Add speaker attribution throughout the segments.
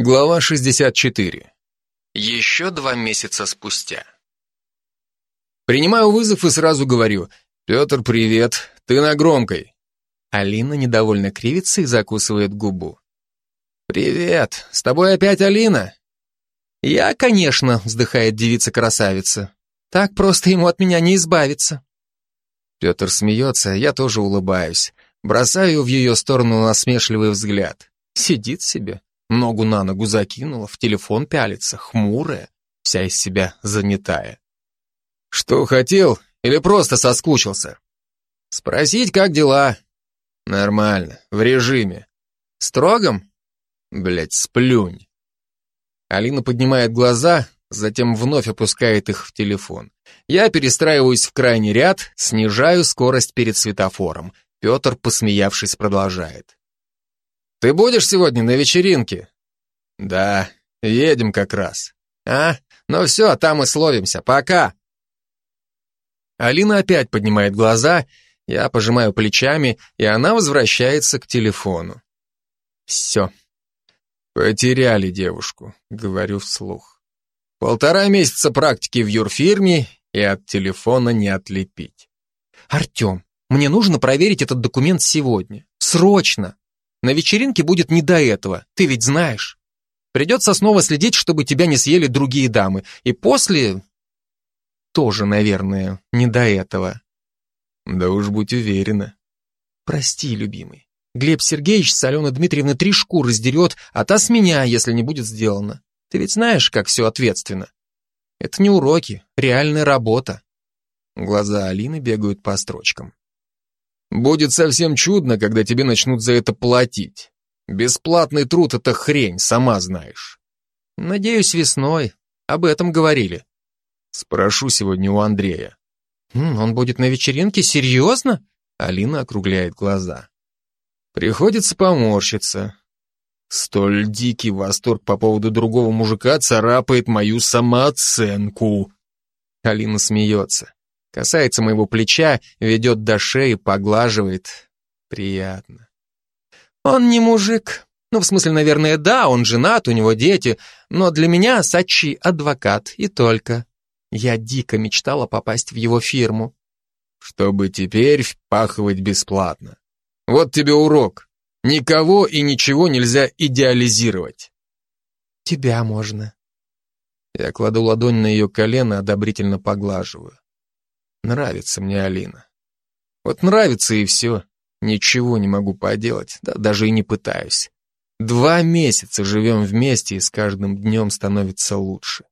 Speaker 1: Глава 64. Еще два месяца спустя. Принимаю вызов и сразу говорю, «Петр, привет, ты на громкой». Алина недовольно кривится и закусывает губу. «Привет, с тобой опять Алина?» «Я, конечно», — вздыхает девица-красавица. «Так просто ему от меня не избавиться». Петр смеется, я тоже улыбаюсь. Бросаю в ее сторону насмешливый взгляд. Сидит себе, Ногу на ногу закинула, в телефон пялится, хмурая, вся из себя занятая. Что хотел или просто соскучился? Спросить, как дела? Нормально, в режиме. Строгом? Блять, сплюнь. Алина поднимает глаза, затем вновь опускает их в телефон. Я перестраиваюсь в крайний ряд, снижаю скорость перед светофором. Петр, посмеявшись, продолжает. Ты будешь сегодня на вечеринке? Да, едем как раз. А, ну все, там и словимся. Пока. Алина опять поднимает глаза, я пожимаю плечами, и она возвращается к телефону. Все. Потеряли девушку, говорю вслух. Полтора месяца практики в юрфирме, и от телефона не отлепить. Артем, мне нужно проверить этот документ сегодня. Срочно. На вечеринке будет не до этого, ты ведь знаешь. Придется снова следить, чтобы тебя не съели другие дамы. И после... Тоже, наверное, не до этого. Да уж будь уверена. Прости, любимый. Глеб Сергеевич с Аленой Дмитриевной три шкуры сдерет, а та с меня, если не будет сделано. Ты ведь знаешь, как все ответственно. Это не уроки, реальная работа. Глаза Алины бегают по строчкам. Будет совсем чудно, когда тебе начнут за это платить. Бесплатный труд — это хрень, сама знаешь. Надеюсь, весной. Об этом говорили. Спрошу сегодня у Андрея. он будет на вечеринке? Серьезно? Алина округляет глаза. Приходится поморщиться. Столь дикий восторг по поводу другого мужика царапает мою самооценку. Алина смеется. Касается моего плеча, ведет до шеи, поглаживает. Приятно. Он не мужик. Ну, в смысле, наверное, да, он женат, у него дети, но для меня Сачи адвокат, и только. Я дико мечтала попасть в его фирму. Чтобы теперь впахивать бесплатно. Вот тебе урок. Никого и ничего нельзя идеализировать. Тебя можно. Я кладу ладонь на ее колено, одобрительно поглаживаю. Нравится мне Алина. Вот нравится и все. Ничего не могу поделать, да даже и не пытаюсь. Два месяца живем вместе, и с каждым днем становится лучше.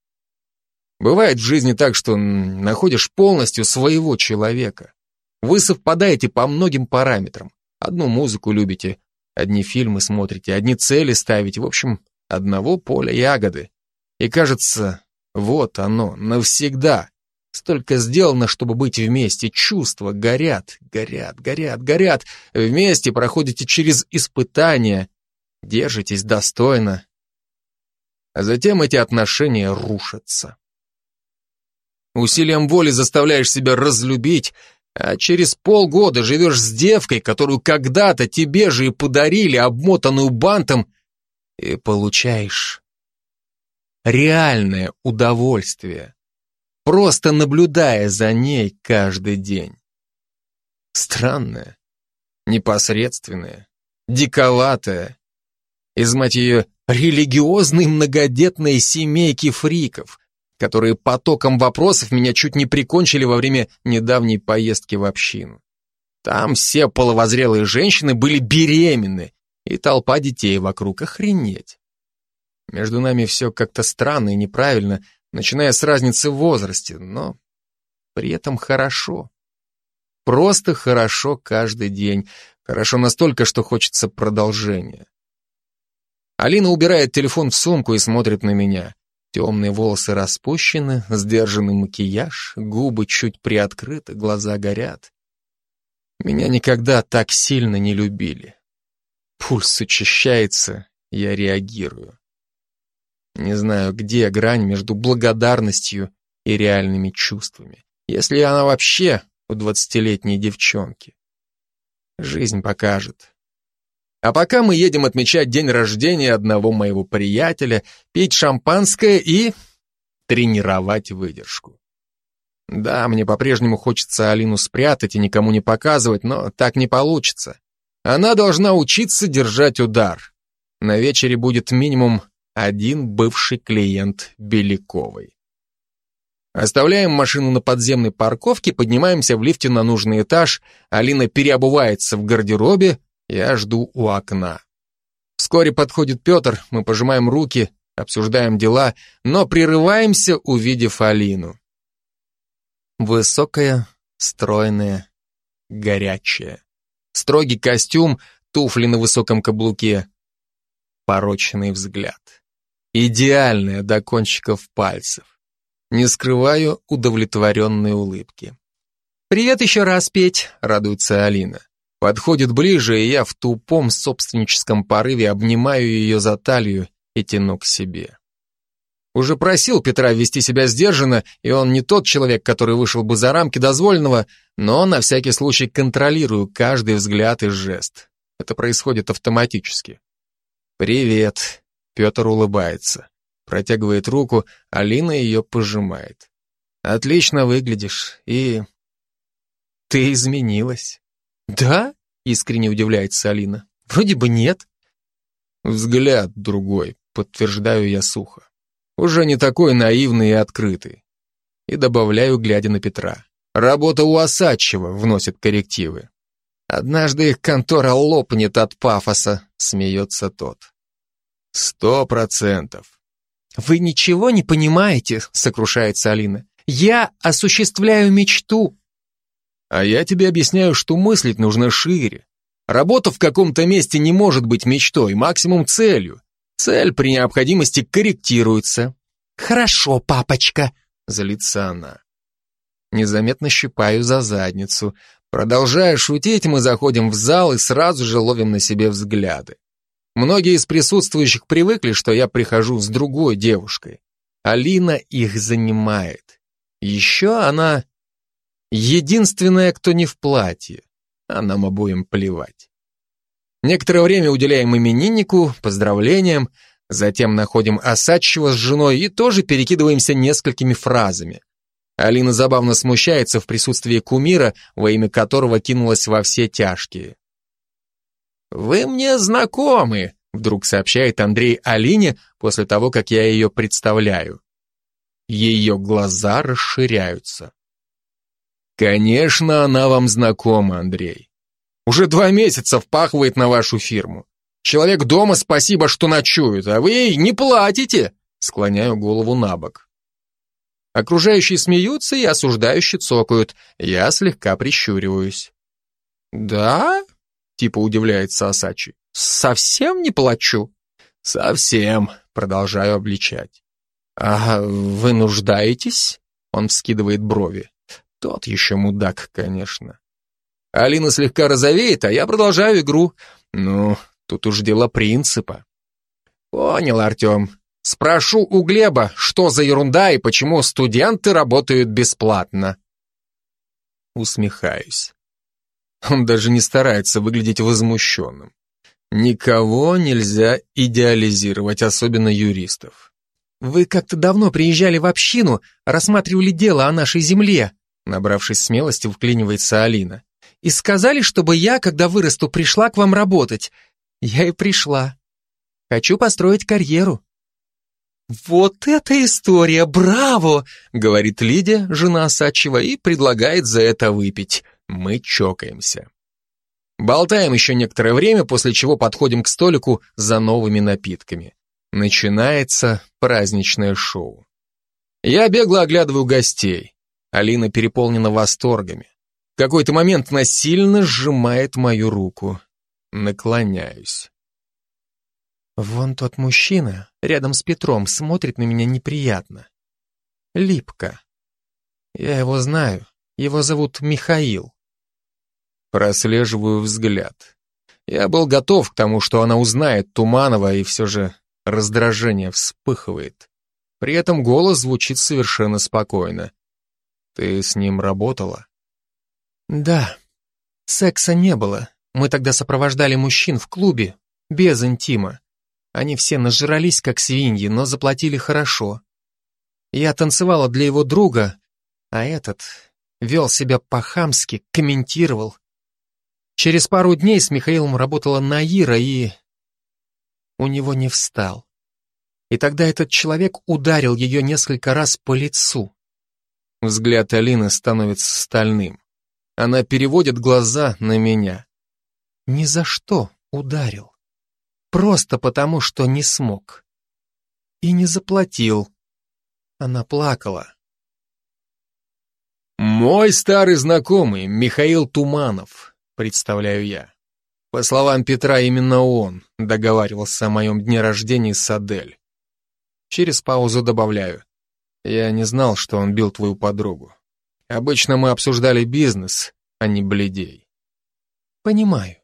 Speaker 1: Бывает в жизни так, что находишь полностью своего человека. Вы совпадаете по многим параметрам. Одну музыку любите, одни фильмы смотрите, одни цели ставите. В общем, одного поля ягоды. И кажется, вот оно, навсегда. Столько сделано, чтобы быть вместе. Чувства горят, горят, горят, горят. Вместе проходите через испытания. Держитесь достойно. А затем эти отношения рушатся. Усилием воли заставляешь себя разлюбить, а через полгода живешь с девкой, которую когда-то тебе же и подарили, обмотанную бантом, и получаешь реальное удовольствие просто наблюдая за ней каждый день. Странная, непосредственная, диковатая, из, мать ее, религиозной многодетной семейки фриков, которые потоком вопросов меня чуть не прикончили во время недавней поездки в общину. Там все половозрелые женщины были беременны, и толпа детей вокруг, охренеть. Между нами все как-то странно и неправильно, начиная с разницы в возрасте, но при этом хорошо. Просто хорошо каждый день. Хорошо настолько, что хочется продолжения. Алина убирает телефон в сумку и смотрит на меня. Темные волосы распущены, сдержанный макияж, губы чуть приоткрыты, глаза горят. Меня никогда так сильно не любили. Пульс учащается, я реагирую. Не знаю, где грань между благодарностью и реальными чувствами, если она вообще у двадцатилетней девчонки. Жизнь покажет. А пока мы едем отмечать день рождения одного моего приятеля, пить шампанское и тренировать выдержку. Да, мне по-прежнему хочется Алину спрятать и никому не показывать, но так не получится. Она должна учиться держать удар. На вечере будет минимум один бывший клиент Беляковой. Оставляем машину на подземной парковке, поднимаемся в лифте на нужный этаж, Алина переобувается в гардеробе, я жду у окна. Вскоре подходит Петр, мы пожимаем руки, обсуждаем дела, но прерываемся, увидев Алину. Высокая, стройная, горячая. Строгий костюм, туфли на высоком каблуке. Порочный взгляд. Идеальная до кончиков пальцев. Не скрываю удовлетворенной улыбки. «Привет еще раз, Петь», — радуется Алина. Подходит ближе, и я в тупом собственническом порыве обнимаю ее за талию и тяну к себе. Уже просил Петра вести себя сдержанно, и он не тот человек, который вышел бы за рамки дозволенного, но на всякий случай контролирую каждый взгляд и жест. Это происходит автоматически. «Привет», — Петр улыбается. Протягивает руку, Алина ее пожимает. «Отлично выглядишь, и...» «Ты изменилась». «Да?» — искренне удивляется Алина. «Вроде бы нет». «Взгляд другой», — подтверждаю я сухо уже не такой наивный и открытый. И добавляю, глядя на Петра. Работа у Осадчего вносит коррективы. Однажды их контора лопнет от пафоса, смеется тот. Сто процентов. Вы ничего не понимаете, сокрушается Алина. Я осуществляю мечту. А я тебе объясняю, что мыслить нужно шире. Работа в каком-то месте не может быть мечтой, максимум целью. Цель при необходимости корректируется. Хорошо, папочка, злится она. Незаметно щипаю за задницу. Продолжая шутить, мы заходим в зал и сразу же ловим на себе взгляды. Многие из присутствующих привыкли, что я прихожу с другой девушкой. Алина их занимает. Еще она единственная, кто не в платье, а нам обоим плевать. Некоторое время уделяем имениннику, поздравлениям, затем находим Осадчего с женой и тоже перекидываемся несколькими фразами. Алина забавно смущается в присутствии кумира, во имя которого кинулась во все тяжкие. «Вы мне знакомы», — вдруг сообщает Андрей Алине после того, как я ее представляю. Ее глаза расширяются. «Конечно, она вам знакома, Андрей. Уже два месяца впахивает на вашу фирму. Человек дома спасибо, что ночует, а вы не платите. Склоняю голову на бок. Окружающие смеются и осуждающие цокают. Я слегка прищуриваюсь. «Да?» — типа удивляется Асачи. «Совсем не плачу?» «Совсем», — продолжаю обличать. «А вы нуждаетесь?» — он вскидывает брови. Тот еще мудак, конечно. Алина слегка розовеет, а я продолжаю игру. Ну, тут уж дело принципа. Понял, Артем. Спрошу у Глеба, что за ерунда и почему студенты работают бесплатно. Усмехаюсь. Он даже не старается выглядеть возмущенным. Никого нельзя идеализировать, особенно юристов. Вы как-то давно приезжали в общину, рассматривали дело о нашей земле, набравшись смелости, вклинивается Алина и сказали, чтобы я, когда вырасту, пришла к вам работать. Я и пришла. Хочу построить карьеру». «Вот эта история, браво!» — говорит Лидия, жена Сачева, и предлагает за это выпить. Мы чокаемся. Болтаем еще некоторое время, после чего подходим к столику за новыми напитками. Начинается праздничное шоу. Я бегло оглядываю гостей. Алина переполнена восторгами какой-то момент насильно сжимает мою руку. Наклоняюсь. Вон тот мужчина, рядом с Петром, смотрит на меня неприятно. Липко. Я его знаю. Его зовут Михаил. Прослеживаю взгляд. Я был готов к тому, что она узнает Туманова, и все же раздражение вспыхивает. При этом голос звучит совершенно спокойно. Ты с ним работала? Да. Секса не было,
Speaker 2: Мы тогда сопровождали мужчин в клубе, без интима. Они все нажрались, как свиньи, но заплатили хорошо. Я танцевала для его друга, а этот вел себя по-хамски, комментировал. Через пару дней с Михаилом работала Наира, и... У него не встал. И тогда этот человек ударил ее несколько раз по лицу. Взгляд Алины становится стальным. Она переводит глаза на меня. Ни за что ударил. Просто потому, что не смог. И не заплатил. Она плакала.
Speaker 1: «Мой старый знакомый, Михаил Туманов», представляю я. По словам Петра, именно он договаривался о моем дне рождения с Адель. Через паузу добавляю. Я не знал, что он бил твою подругу. Обычно мы обсуждали бизнес, а не бледей.
Speaker 2: Понимаю.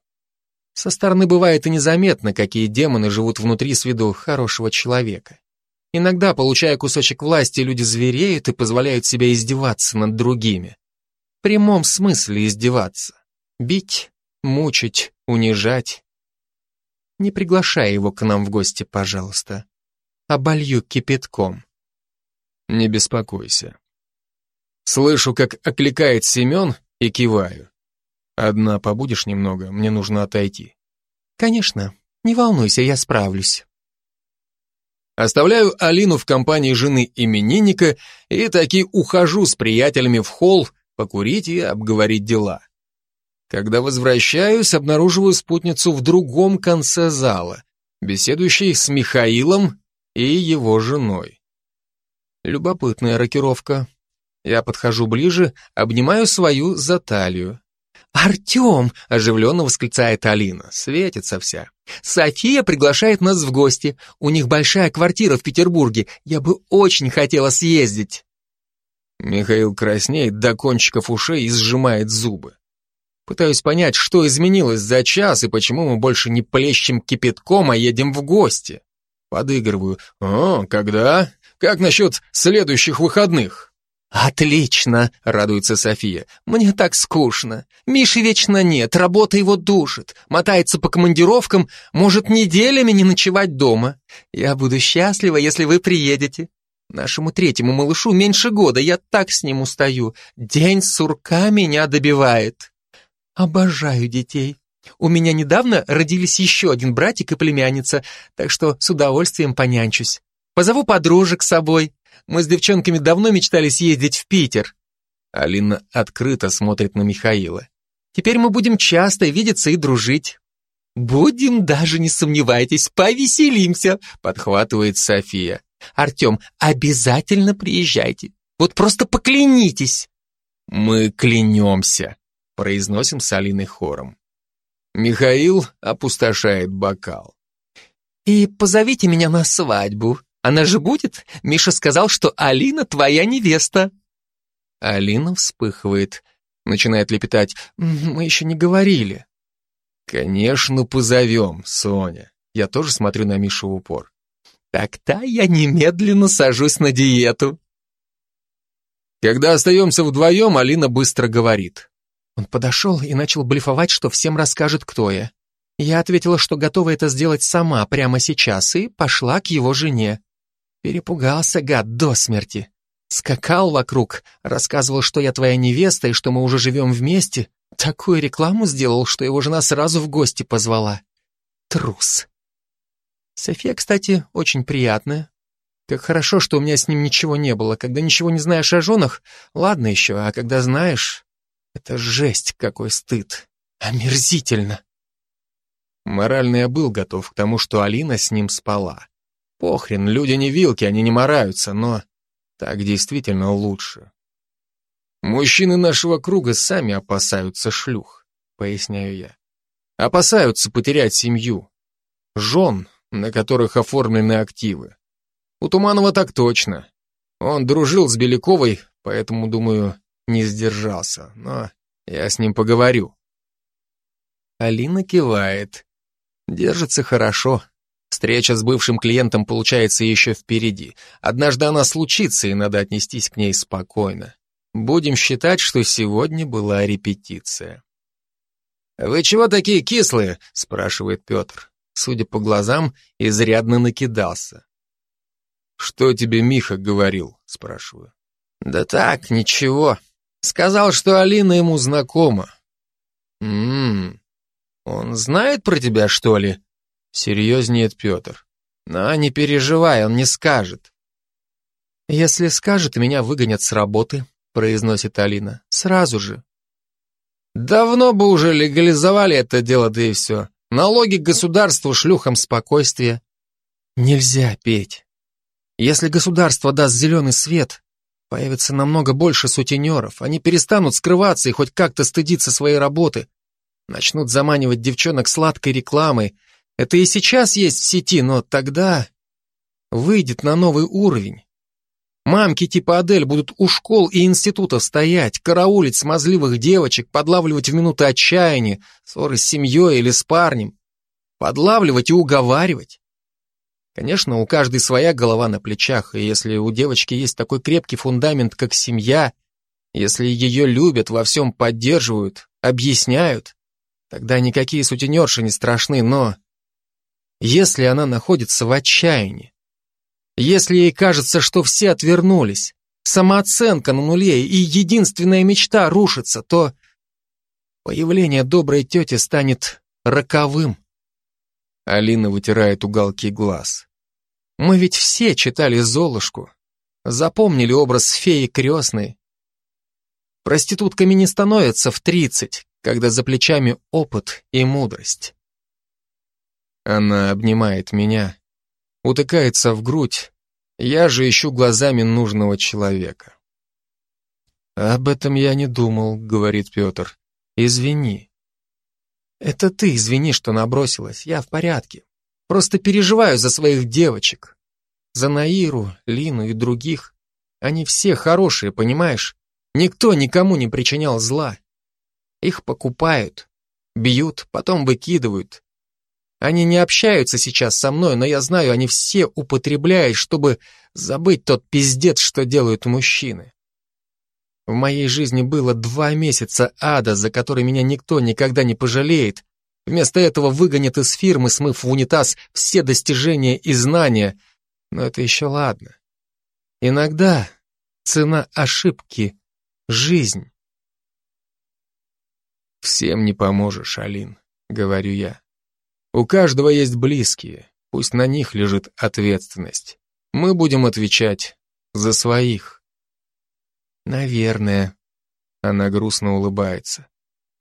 Speaker 2: Со стороны бывает и незаметно, какие демоны живут внутри с виду хорошего человека. Иногда, получая кусочек власти, люди звереют и позволяют себе издеваться над другими. В прямом смысле издеваться. Бить, мучить, унижать. Не приглашай его к нам в гости, пожалуйста. Оболью кипятком.
Speaker 1: Не беспокойся. Слышу, как окликает Семен и киваю. Одна побудешь немного, мне нужно отойти.
Speaker 2: Конечно, не волнуйся, я справлюсь.
Speaker 1: Оставляю Алину в компании жены именинника и таки ухожу с приятелями в холл покурить и обговорить дела. Когда возвращаюсь, обнаруживаю спутницу в другом конце зала, беседующей с Михаилом и его женой. Любопытная рокировка. Я подхожу ближе, обнимаю свою за талию.
Speaker 2: «Артем!» — оживленно восклицает Алина, светится вся. «София приглашает нас в гости. У них большая квартира в Петербурге. Я бы очень хотела съездить».
Speaker 1: Михаил краснеет до кончиков ушей и сжимает зубы. Пытаюсь понять, что изменилось за час и почему мы больше не плещем кипятком, а едем в гости. Подыгрываю. «О, когда? Как насчет следующих выходных?»
Speaker 2: «Отлично!» — радуется София. «Мне так скучно. Миши вечно нет, работа его душит, мотается по командировкам, может неделями не ночевать дома. Я буду счастлива, если вы приедете. Нашему третьему малышу меньше года, я так с ним устаю. День сурка меня добивает». Обожаю детей. У меня недавно родились еще один братик и племянница, так что с удовольствием понянчусь. Позову подружек с собой. Мы с девчонками давно мечтали съездить в Питер.
Speaker 1: Алина открыто смотрит на Михаила.
Speaker 2: Теперь мы будем часто видеться и дружить. Будем, даже не сомневайтесь, повеселимся, подхватывает София. Артем, обязательно приезжайте. Вот просто поклянитесь.
Speaker 1: Мы клянемся, произносим с Алиной хором. Михаил опустошает бокал.
Speaker 2: «И позовите меня на свадьбу. Она же будет? Миша сказал, что Алина твоя невеста».
Speaker 1: Алина вспыхивает, начинает лепетать. «Мы еще не говорили». «Конечно, позовем, Соня». Я тоже смотрю на Мишу в упор.
Speaker 2: «Так-то я немедленно сажусь на диету».
Speaker 1: Когда остаемся вдвоем, Алина быстро говорит.
Speaker 2: Он подошел и начал блефовать, что всем расскажет, кто я. Я ответила, что готова это сделать сама прямо сейчас, и пошла к его жене. Перепугался гад до смерти. Скакал вокруг, рассказывал, что я твоя невеста и что мы уже живем вместе. Такую рекламу сделал, что его жена сразу в гости позвала. Трус. София, кстати, очень приятная. Как хорошо, что у меня с ним ничего не было. Когда ничего не знаешь о женах, ладно еще, а когда знаешь... Это жесть, какой стыд. Омерзительно.
Speaker 1: Морально я был готов к тому, что Алина с ним спала. Похрен, люди не вилки, они не мораются, но так действительно лучше. Мужчины нашего круга сами опасаются шлюх, поясняю я. Опасаются потерять семью. Жен, на которых оформлены активы. У Туманова так точно. Он дружил с Беляковой, поэтому, думаю, не сдержался, но я с ним поговорю.
Speaker 2: Алина кивает. Держится хорошо. Встреча с бывшим клиентом получается еще впереди. Однажды она случится, и надо отнестись к ней спокойно. Будем считать, что сегодня была репетиция.
Speaker 1: «Вы чего такие кислые?» — спрашивает Петр. Судя по глазам, изрядно накидался. «Что тебе Миха говорил?» — спрашиваю. «Да так, ничего. Сказал, что Алина ему знакома». «Ммм, он знает про тебя, что ли?» Серьезнеет Петр. «Но не переживай, он не скажет».
Speaker 2: «Если скажет, меня выгонят с работы», — произносит Алина. «Сразу же».
Speaker 1: Давно бы уже легализовали это дело, да и все. Налоги государству шлюхам спокойствие.
Speaker 2: Нельзя петь. Если государство даст зеленый свет, появится намного больше сутенеров. Они перестанут скрываться и хоть как-то стыдиться своей работы. Начнут заманивать девчонок сладкой рекламой. Это и сейчас есть в сети, но тогда выйдет на новый уровень. Мамки типа Адель будут у школ и институтов стоять, караулить смазливых девочек, подлавливать в минуты отчаяния, ссоры с семьей или с парнем. Подлавливать и уговаривать. Конечно, у каждой своя голова на плечах, и если у девочки есть такой крепкий фундамент, как семья, если ее любят, во всем поддерживают, объясняют, тогда никакие сутенерши не страшны, но если она находится в отчаянии, если ей кажется, что все отвернулись, самооценка на нуле и единственная мечта рушится, то появление доброй тети станет роковым. Алина вытирает уголки глаз. Мы ведь все читали Золушку, запомнили образ феи крестной. Проститутками не становятся в тридцать, когда за плечами опыт и мудрость. Она обнимает меня, утыкается в грудь, я же ищу глазами нужного человека. «Об этом я не думал», — говорит Петр. «Извини». «Это ты извини, что набросилась, я в порядке. Просто переживаю за своих девочек. За Наиру, Лину и других. Они все хорошие, понимаешь? Никто никому не причинял зла. Их покупают, бьют, потом выкидывают. Они не общаются сейчас со мной, но я знаю, они все употребляют, чтобы забыть тот пиздец, что делают мужчины. В моей жизни было два месяца ада, за который меня никто никогда не пожалеет. Вместо этого выгонят из фирмы, смыв в унитаз все достижения и знания. Но это еще ладно. Иногда цена ошибки — жизнь. «Всем не поможешь, Алин», — говорю я. У каждого есть близкие, пусть на них лежит ответственность. Мы будем отвечать за своих. Наверное. Она грустно улыбается.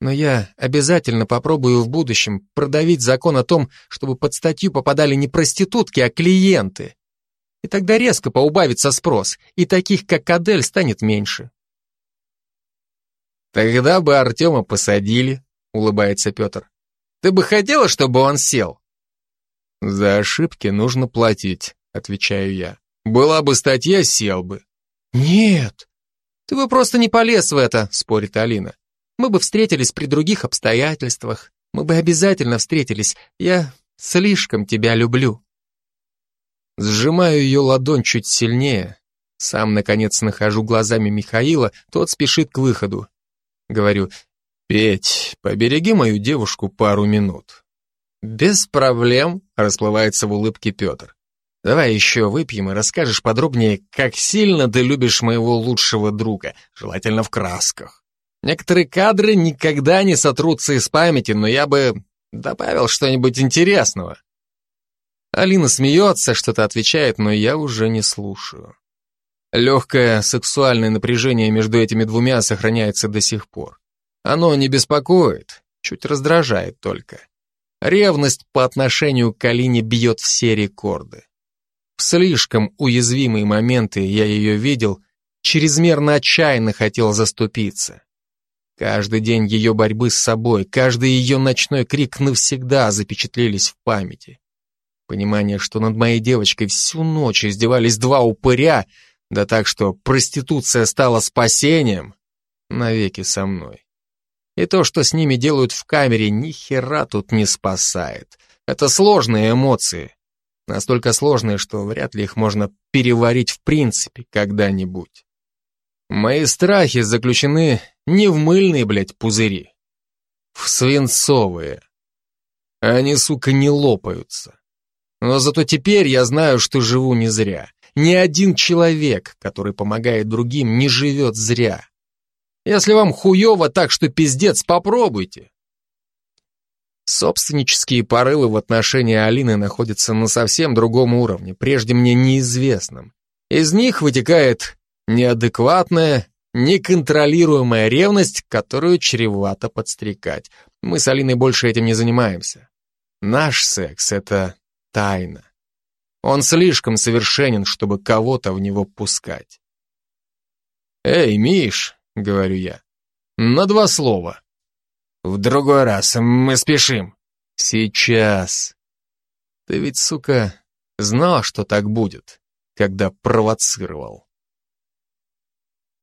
Speaker 2: Но я обязательно попробую в будущем продавить закон о том, чтобы под статью попадали не проститутки, а клиенты. И тогда резко поубавится спрос, и таких, как Адель, станет меньше. Тогда бы Артема посадили, улыбается Петр. Ты бы хотела, чтобы он сел? За ошибки нужно платить, отвечаю я. Была бы статья, сел бы. Нет, ты бы просто не полез в это, спорит Алина. Мы бы встретились при других обстоятельствах. Мы бы обязательно встретились. Я слишком тебя люблю. Сжимаю ее ладонь чуть сильнее. Сам, наконец, нахожу глазами Михаила, тот спешит к выходу. Говорю, «Петь, побереги мою девушку пару минут». «Без проблем», — расплывается в улыбке Петр. «Давай еще выпьем и расскажешь подробнее, как сильно ты любишь моего лучшего друга, желательно в красках. Некоторые кадры никогда не сотрутся из памяти, но я бы добавил что-нибудь интересного». Алина смеется, что-то отвечает, но я уже не слушаю. Легкое сексуальное напряжение между этими двумя сохраняется до сих пор. Оно не беспокоит, чуть раздражает только. Ревность по отношению к Алине бьет все рекорды. Слишком уязвимые моменты я ее видел, чрезмерно отчаянно хотел заступиться. Каждый день ее борьбы с собой, каждый ее ночной крик навсегда запечатлелись в памяти. Понимание, что над моей девочкой всю ночь издевались два упыря, да так, что проституция стала спасением, навеки со мной. И то, что с ними делают в камере, ни хера тут не спасает. Это сложные эмоции. Настолько сложные, что вряд ли их можно переварить в принципе когда-нибудь. Мои страхи заключены не в мыльные, блядь, пузыри.
Speaker 1: в свинцовые. Они, сука, не лопаются. Но зато теперь я знаю, что живу не зря. Ни один человек, который помогает другим, не живет зря. Если вам хуево так, что пиздец, попробуйте. Собственнические порывы в отношении Алины находятся на совсем другом уровне, прежде мне неизвестном. Из них вытекает неадекватная, неконтролируемая ревность, которую чревато подстрекать. Мы с Алиной больше этим не занимаемся. Наш секс — это тайна. Он слишком совершенен, чтобы кого-то в него пускать. «Эй, Миш», — говорю я, — «на два слова». «В другой раз, мы спешим». «Сейчас». Ты ведь, сука, знал, что так будет, когда провоцировал.